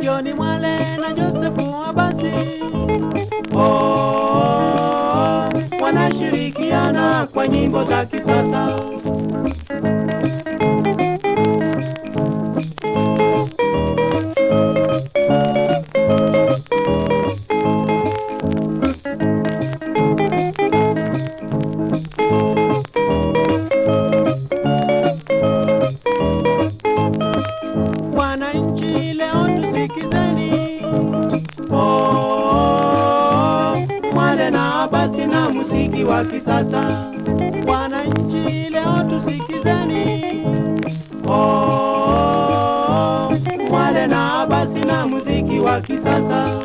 Joni Mwale na Josefu Abasi oh, wanashirikiana kwa nyimbo za kisasa. Muziki wa kisasa. Wananchi leo tusikizeni, oh, oh, Mwale na Abasi na muziki wa kisasa.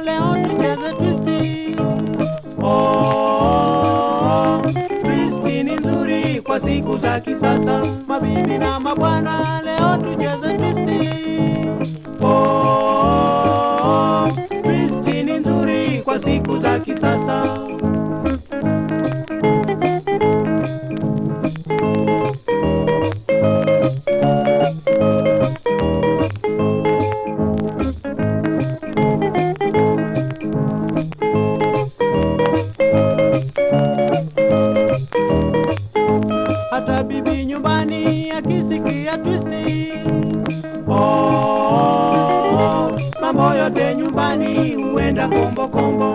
Tucheze twisti. Oh, twisti ni nzuri kwa siku za kisasa. Mabibi na mabwana, Oh, oh, oh, mambo yote nyumbani huenda kombokombo.